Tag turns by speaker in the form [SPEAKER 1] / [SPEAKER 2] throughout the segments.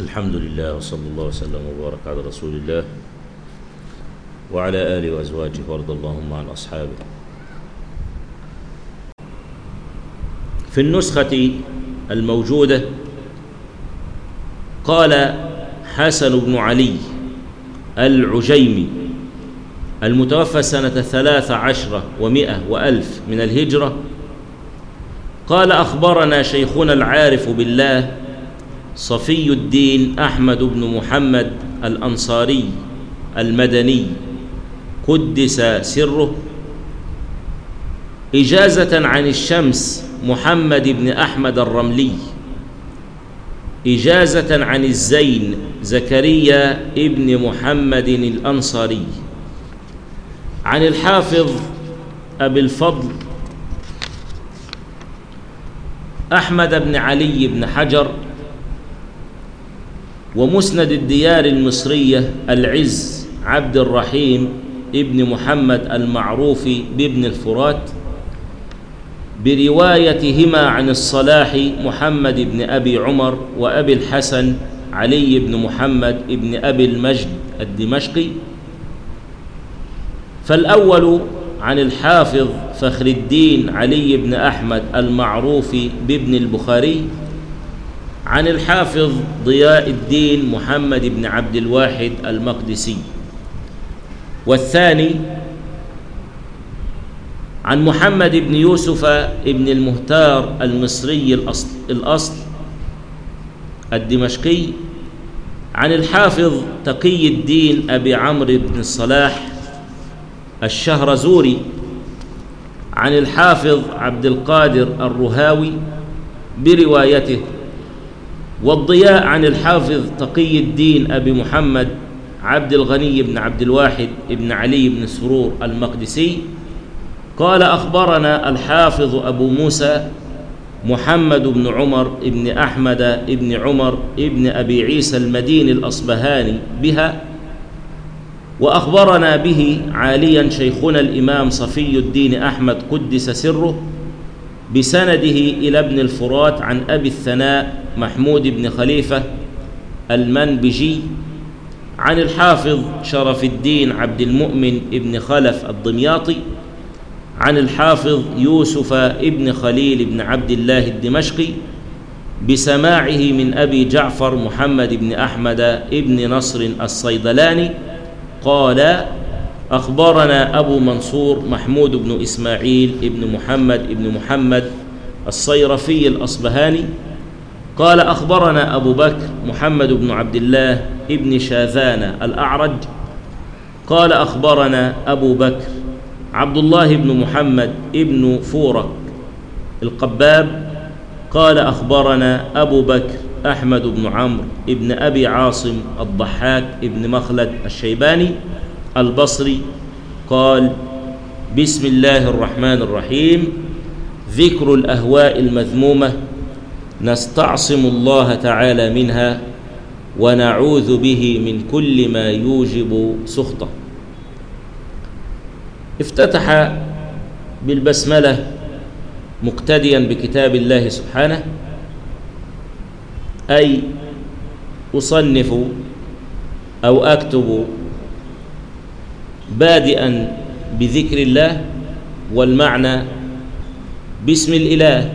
[SPEAKER 1] الحمد لله وصلى الله وسلم وبارك على رسول الله وعلى آله وأزواجه وأرض اللهم عن أصحابه. في النسخة الموجودة قال حسن بن علي العجيمي المتوفى سنة ثلاث عشرة ومئة وألف من الهجرة قال أخبرنا شيخنا العارف بالله صفي الدين أحمد بن محمد الأنصاري المدني. قدس سره. إجازة عن الشمس محمد بن أحمد الرملي. إجازة عن الزين زكريا ابن محمد الأنصاري. عن الحافظ أبي الفضل أحمد بن علي بن حجر ومسند الديار المصرية العز عبد الرحيم ابن محمد المعروف بابن الفرات بروايتهما عن الصلاح محمد بن أبي عمر وأبي الحسن علي بن محمد بن أبي المجد الدمشقي. فالأول عن الحافظ فخر الدين علي بن أحمد المعروف بابن البخاري عن الحافظ ضياء الدين محمد بن عبد الواحد المقدسي. والثاني عن محمد بن يوسف بن المهتار المصري الأصل, الأصل الدمشقي عن الحافظ تقي الدين أبي عمرو بن الصلاح الشهرزوري عن الحافظ عبد القادر الرهاوي بروايته. والضياء عن الحافظ تقي الدين أبي محمد عبد الغني بن عبد الواحد بن علي بن سرور المقدسي. قال أخبرنا الحافظ أبو موسى محمد بن عمر بن أحمد بن عمر بن أبي عيسى المديني الأصبهاني بها وأخبرنا به عاليا شيخنا الإمام صفي الدين أحمد قدس سره بسنده إلى ابن الفرات عن أبي الثناء محمود بن خليفة المنبجي عن الحافظ شرف الدين عبد المؤمن بن خلف الدمياطي عن الحافظ يوسف ابن خليل بن عبد الله الدمشقي بسماعه من أبي جعفر محمد بن أحمد ابن نصر الصيدلاني قال أخبرنا أبو منصور محمود بن إسماعيل ابن محمد ابن محمد الصيرفي الأصبهاني قال أخبرنا أبو بكر محمد بن عبد الله ابن شاذان الأعرج. قال أخبرنا أبو بكر عبد الله بن محمد ابن فورك القباب. قال أخبرنا أبو بكر أحمد بن عمرو ابن أبي عاصم الضحاك ابن مخلد الشيباني البصري. قال بسم الله الرحمن الرحيم. ذكر الأهواء المذمومة نستعصم الله تعالى منها ونعوذ به من كل ما يوجب سخطه. افتتح بالبسملة مقتديا بكتاب الله سبحانه أي أصنف أو أكتب بادئا بذكر الله والمعنى باسم الإله.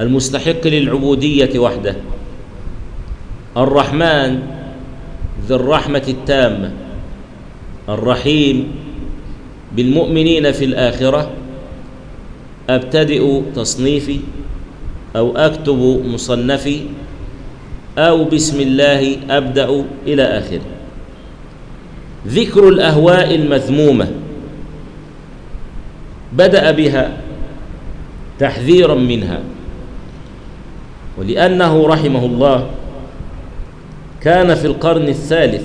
[SPEAKER 1] المستحق للعبودية وحده. الرحمن ذي الرحمة التامة الرحيم بالمؤمنين في الآخرة. أبتدئ تصنيفي أو أكتب مصنفي أو بسم الله أبدأ إلى آخره ذكر الأهواء المذمومة بدأ بها تحذيرا منها. ولأنه رحمه الله كان في القرن الثالث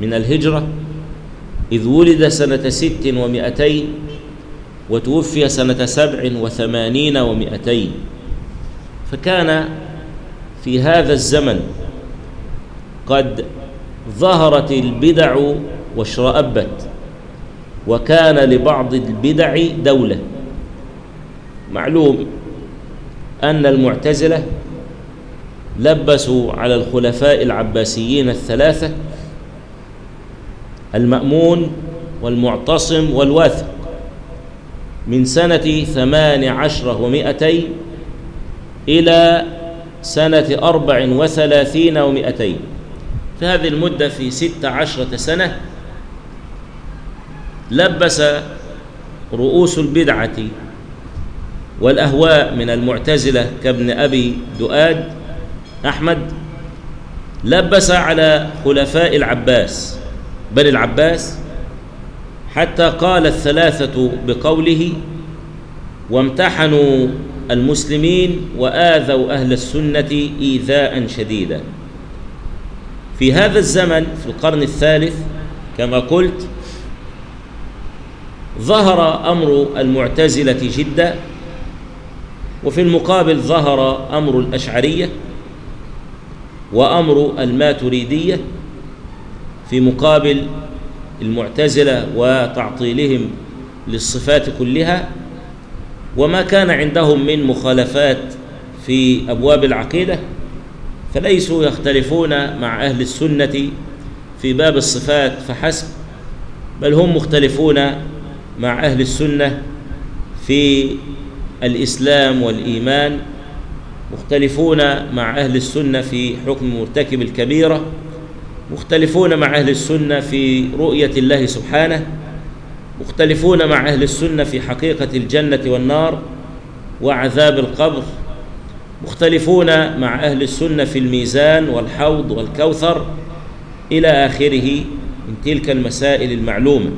[SPEAKER 1] من الهجرة إذ ولد سنة ست ومئتين وتوفي سنة سبع وثمانين ومئتين. فكان في هذا الزمن قد ظهرت البدع واشرأبت وكان لبعض البدع دولة. معلوم أن المعتزلة لبسوا على الخلفاء العباسيين الثلاثة المأمون والمعتصم والواثق من سنة ثمان عشرة ومائتين إلى سنة أربع وثلاثين ومائتين في هذه المدة في ست عشرة سنة لبس رؤوس البدعة والأهواء من المعتزلة كابن أبي دؤاد أحمد لبس على خلفاء العباس. بل العباس حتى قال الثلاثة بقوله وامتحنوا المسلمين وآذوا أهل السنة إيذاء شديدا. في هذا الزمن في القرن الثالث كما قلت ظهر أمر المعتزلة جدا وفي المقابل ظهر أمر الأشعرية وأمر الماتريدية في مقابل المعتزلة وتعطيلهم للصفات كلها وما كان عندهم من مخالفات في أبواب العقيدة فليسوا يختلفون مع أهل السنة في باب الصفات فحسب بل هم مختلفون مع أهل السنة في الإسلام والإيمان مختلفون مع أهل السنة في حكم مرتكب الكبيرة مختلفون مع أهل السنة في رؤية الله سبحانه مختلفون مع أهل السنة في حقيقة الجنة والنار وعذاب القبر مختلفون مع أهل السنة في الميزان والحوض والكوثر إلى آخره من تلك المسائل المعلومة.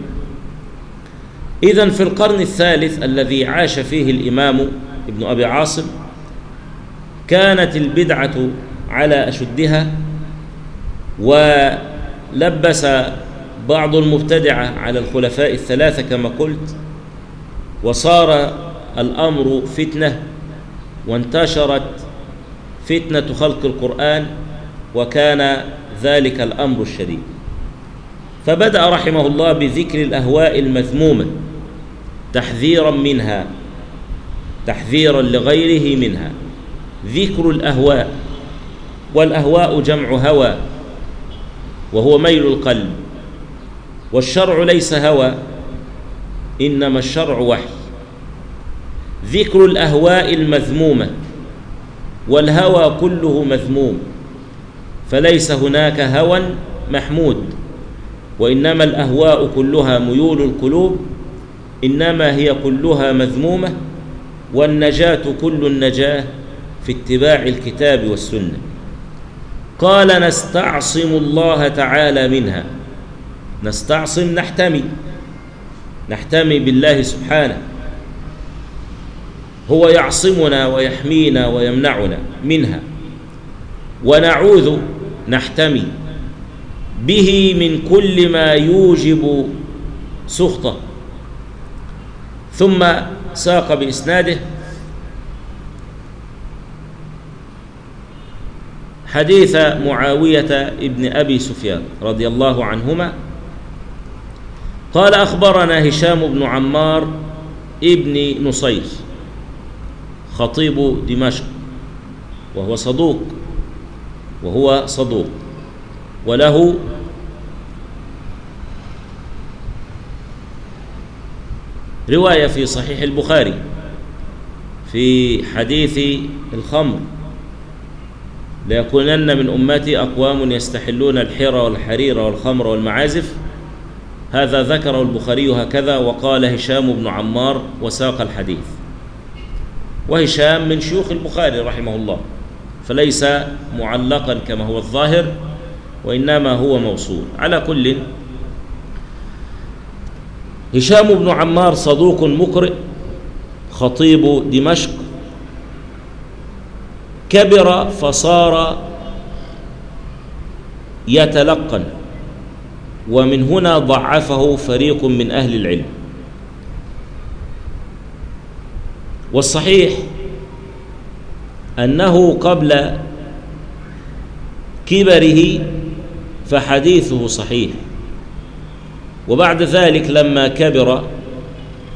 [SPEAKER 1] إذا في القرن الثالث الذي عاش فيه الإمام ابن أبي عاصم كانت البدعة على أشدها ولبس بعض المبتدعة على الخلفاء الثلاثة كما قلت وصار الأمر فتنة وانتشرت فتنة خلق القرآن وكان ذلك الأمر الشديد. فبدأ رحمه الله بذكر الأهواء المذمومة. تحذيرا منها تحذيرا لغيره منها. ذكر الأهواء والأهواء جمع هوى وهو ميل القلب والشرع ليس هوى إنما الشرع وحي. ذكر الأهواء المذمومة والهوى كله مذموم فليس هناك هوى محمود وإنما الأهواء كلها ميول القلوب إنما هي كلها مذمومة والنجاة كل النجاة في اتباع الكتاب والسنة. قال نستعصم الله تعالى منها. نستعصم نحتمي نحتمي بالله سبحانه. هو يعصمنا ويحمينا ويمنعنا منها. ونعوذ نحتمي به من كل ما يوجب سخطه. ثم ساق بإسناده. حديث معاوية ابن أبي سفيان رضي الله عنهما. قال أخبرنا هشام بن عمار ابن نصير خطيب دمشق وهو صدوق وهو صدوق وله رواية في صحيح البخاري في حديث الخمر ليكونن من أمتي أقوام يستحلون الحر والحرير والخمر والمعازف. هذا ذكره البخاري هكذا وقال هشام بن عمار وساق الحديث. وهشام من شيوخ البخاري رحمه الله فليس معلقا كما هو الظاهر وإنما هو موصول. على كل هشام بن عمار صدوق مقرئ خطيب دمشق كبر فصار يتلقن ومن هنا ضعفه فريق من أهل العلم. والصحيح أنه قبل كبره فحديثه صحيح. وبعد ذلك لما كبر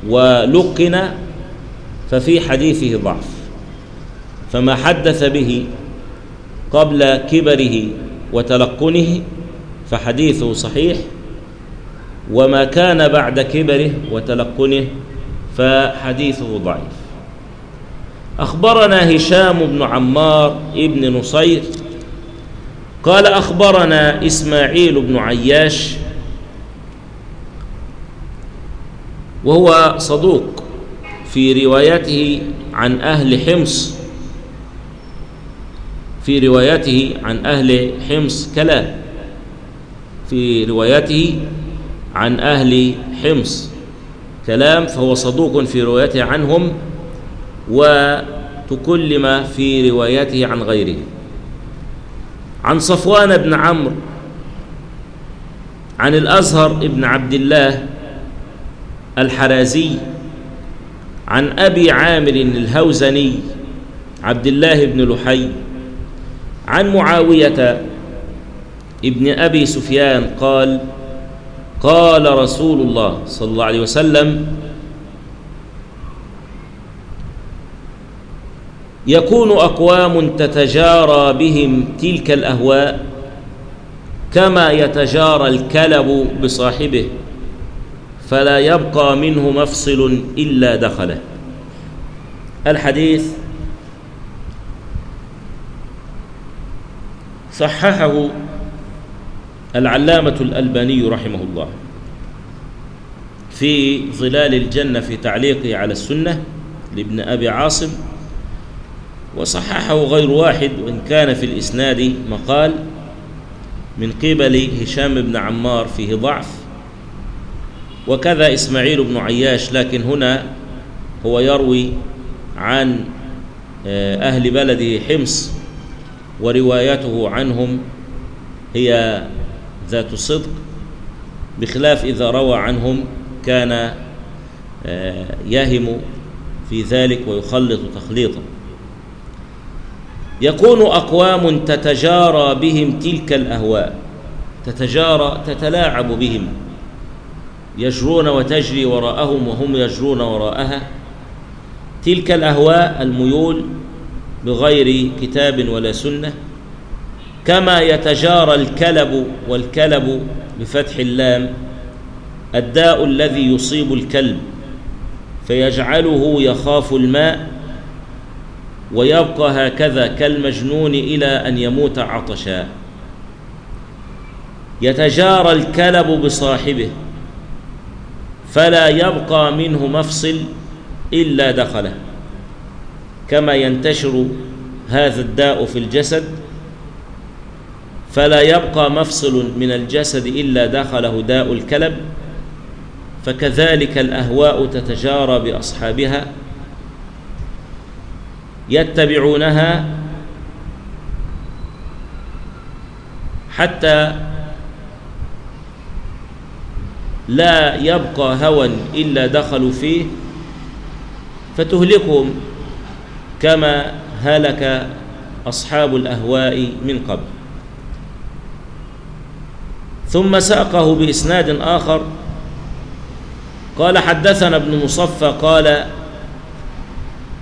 [SPEAKER 1] ولقن ففي حديثه ضعف. فما حدث به قبل كبره وتلقنه فحديثه صحيح وما كان بعد كبره وتلقنه فحديثه ضعيف. أخبرنا هشام بن عمار ابن نصير قال أخبرنا إسماعيل بن عياش وهو صدوق في روايته عن أهل حمص. في روايته عن أهل حمص كلام في روايته عن أهل حمص كلام فهو صدوق في روايته عنهم وتكلم في روايته عن غيره. عن صفوان بن عمرو عن الأزهر بن عبد الله الحرازي عن أبي عامر الهوزني عبد الله بن لحي عن معاوية ابن أبي سفيان قال قال رسول الله صلى الله عليه وسلم يكون أقوام تتجارى بهم تلك الأهواء كما يتجارى الكلب بصاحبه. فلا يبقى منه مفصل إلا دخله. الحديث صححه العلامة الألباني رحمه الله في ظلال الجنة في تعليقه على السنة لابن أبي عاصم وصححه غير واحد وإن كان في الإسناد مقال من قبل هشام بن عمار فيه ضعف وكذا إسماعيل بن عياش لكن هنا هو يروي عن أهل بلده حمص وروايته عنهم هي ذات صدق بخلاف إذا روى عنهم كان يهم في ذلك ويخلط تخليطا. يكون أقوام تتجارى بهم تلك الأهواء تتجارى تتلاعب بهم. يجرون وتجري وراءهم وهم يجرون وراءها. تلك الأهواء الميول بغير كتاب ولا سنة كما يتجارى الكلب والكلب بفتح اللام الداء الذي يصيب الكلب فيجعله يخاف الماء ويبقى هكذا كالمجنون إلى أن يموت عطشا. يتجارى الكلب بصاحبه فلا يبقى منه مفصل إلا دخله. كما ينتشر هذا الداء في الجسد فلا يبقى مفصل من الجسد إلا دخله داء الكلب فكذلك الأهواء تتجارى بأصحابها يتبعونها حتى لا يبقى هوى إلا دخلوا فيه فتهلكهم كما هلك أصحاب الأهواء من قبل. ثم ساقه بإسناد آخر قال حدثنا ابن مصفى قال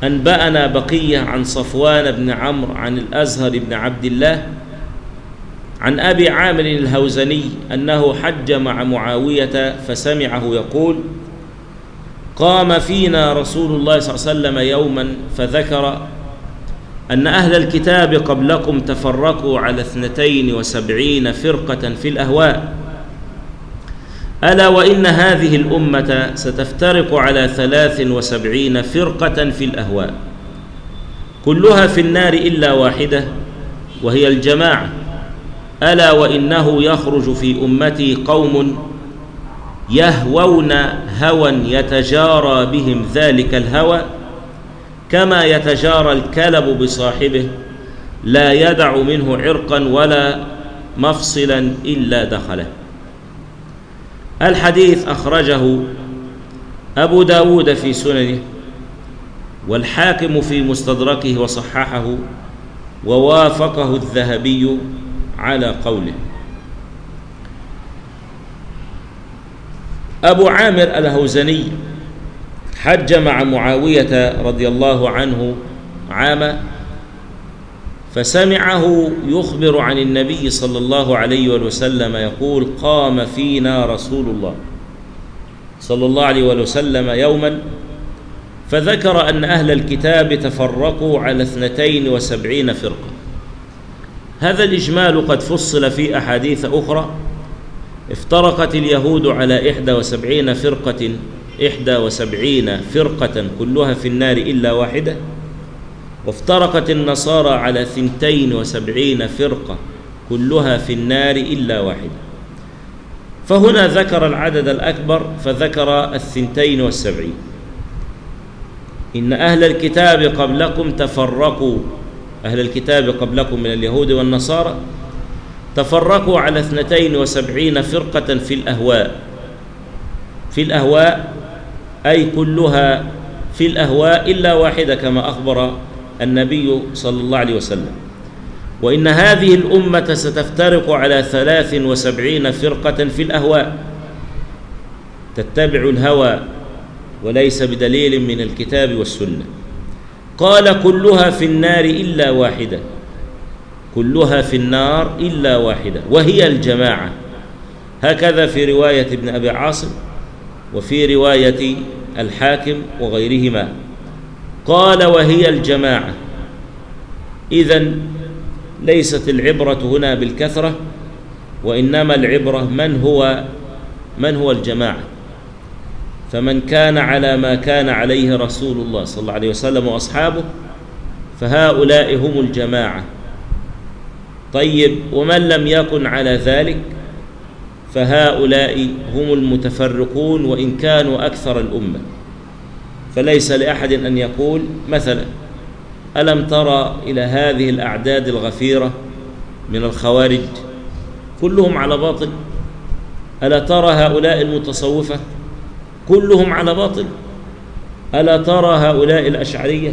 [SPEAKER 1] أنبأنا بقية عن صفوان بن عمرو عن الأزهر بن عبد الله عن أبي عامر الهوزني أنه حج مع معاوية فسمعه يقول قام فينا رسول الله صلى الله عليه وسلم يوما فذكر أن أهل الكتاب قبلكم تفرقوا على اثنتين وسبعين فرقة في الأهواء. ألا وإن هذه الأمة ستفترق على ثلاث وسبعين فرقة في الأهواء. كلها في النار إلا واحدة وهي الجماعة ألا وإنه يخرج في أمتي قوم يهوون هوى يتجارى بهم ذلك الهوى كما يتجارى الكلب بصاحبه لا يدع منه عرقا ولا مفصلا إلا دخله. الحديث أخرجه أبو داود في سننه والحاكم في مستدركه وصححه ووافقه الذهبي على قوله. أبو عامر الهوزني حج مع معاوية رضي الله عنه عاما فسمعه يخبر عن النبي صلى الله عليه وسلم يقول قام فينا رسول الله صلى الله عليه وسلم يوما فذكر أن أهل الكتاب تفرقوا على اثنتين وسبعين فرقة. هذا الإجمال قد فصل في أحاديث أخرى افترقت اليهود على إحدى وسبعين فرقة إحدى وسبعين فرقة كلها في النار إلا واحدة وافترقت النصارى على ثنتين وسبعين فرقة كلها في النار إلا واحدة. فهنا ذكر العدد الأكبر فذكر الثنتين والسبعين. إن أهل الكتاب قبلكم تفرقوا. أهل الكتاب قبلكم من اليهود والنصارى تفرقوا على اثنتين وسبعين فرقة في الأهواء. في الأهواء أي كلها في الأهواء إلا واحدة كما أخبر النبي صلى الله عليه وسلم. وإن هذه الأمة ستفترق على ثلاث وسبعين فرقة في الأهواء. تتبع الهوى وليس بدليل من الكتاب والسنة. قال كلها في النار إلا واحدة. كلها في النار إلا واحدة. وهي الجماعة. هكذا في رواية ابن أبي عاصم وفي رواية الحاكم وغيرهما. قال وهي الجماعة. إذا ليست العبرة هنا بالكثرة وإنما العبرة من هو من هو الجماعة. فمن كان على ما كان عليه رسول الله صلى الله عليه وسلم وأصحابه فهؤلاء هم الجماعة. طيب ومن لم يكن على ذلك فهؤلاء هم المتفرقون وإن كانوا أكثر الأمة. فليس لأحد أن يقول مثلا ألم ترى إلى هذه الأعداد الغفيرة من الخوارج؟ كلهم على باطل. ألا ترى هؤلاء المتصوفة؟ كلهم على باطل. ألا ترى هؤلاء الأشعرية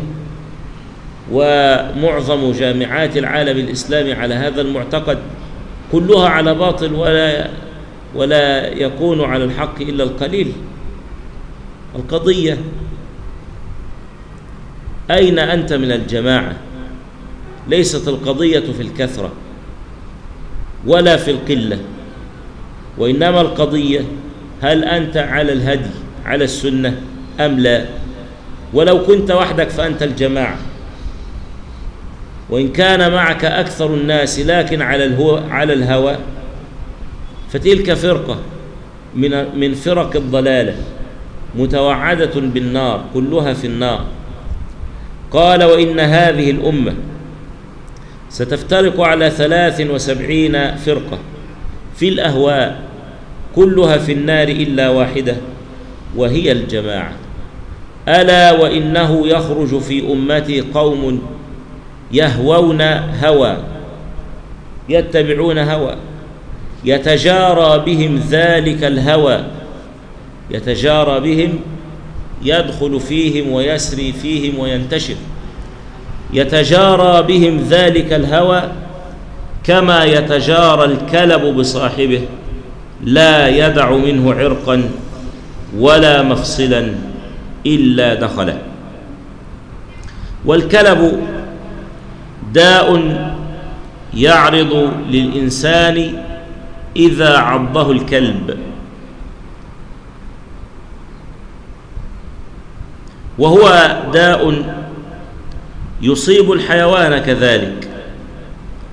[SPEAKER 1] ومعظم جامعات العالم الإسلامي على هذا المعتقد كلها على باطل ولا ولا يكون على الحق إلا القليل. القضية أين أنت من الجماعة؟ ليست القضية في الكثرة ولا في القلة وإنما القضية هل أنت على الهدي؟ على السنة أم لا؟ ولو كنت وحدك فأنت الجماعة. وإن كان معك أكثر الناس لكن على الهو على الهوى فتلك فرقة من من فرق الضلالة متوعدة بالنار كلها في النار. قال وإن هذه الأمة ستفترق على ثلاث وسبعين فرقة في الأهواء كلها في النار إلا واحدة. وهي الجماعة. ألا وإنه يخرج في أمتي قوم يهوون هوى يتبعون هوى يتجارى بهم ذلك الهوى يتجارى بهم يدخل فيهم ويسري فيهم وينتشر يتجارى بهم ذلك الهوى كما يتجارى الكلب بصاحبه لا يدع منه عرقا. ولا مفصلا إلا دخله والكلب داء يعرض للإنسان إذا عضه الكلب. وهو داء يصيب الحيوان كذلك.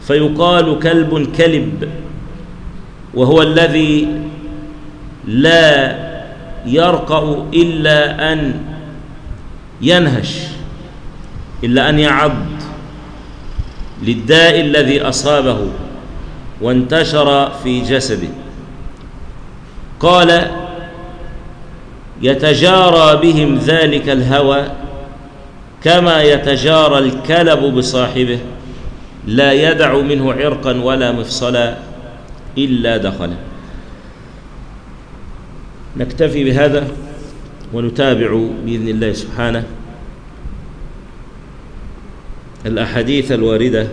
[SPEAKER 1] فيقال كلب كلب وهو الذي لا يرقأ إلا أن ينهش إلا أن يعض للداء الذي أصابه وانتشر في جسده. قال يتجارى بهم ذلك الهوى كما يتجارى الكلب بصاحبه لا يدع منه عرقا ولا مفصلا إلا دخله. نكتفي بهذا ونتابع بإذن الله سبحانه الأحاديث الواردة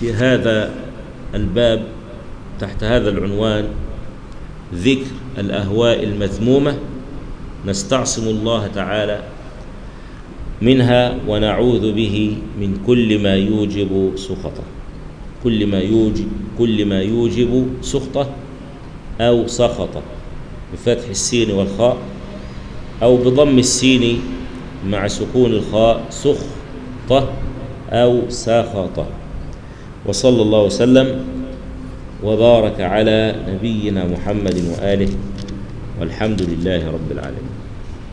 [SPEAKER 1] في هذا الباب تحت هذا العنوان ذكر الأهواء المذمومة نستعصم الله تعالى منها ونعوذ به من كل ما يوجب سخطه. كل ما يوجب كل ما يوجب سخطه أو سخطه. بفتح السين والخاء أو بضم السين مع سكون الخاء سخطة أو سخطة وصلى الله وسلم وبارك على نبينا محمد وآله والحمد لله رب العالمين.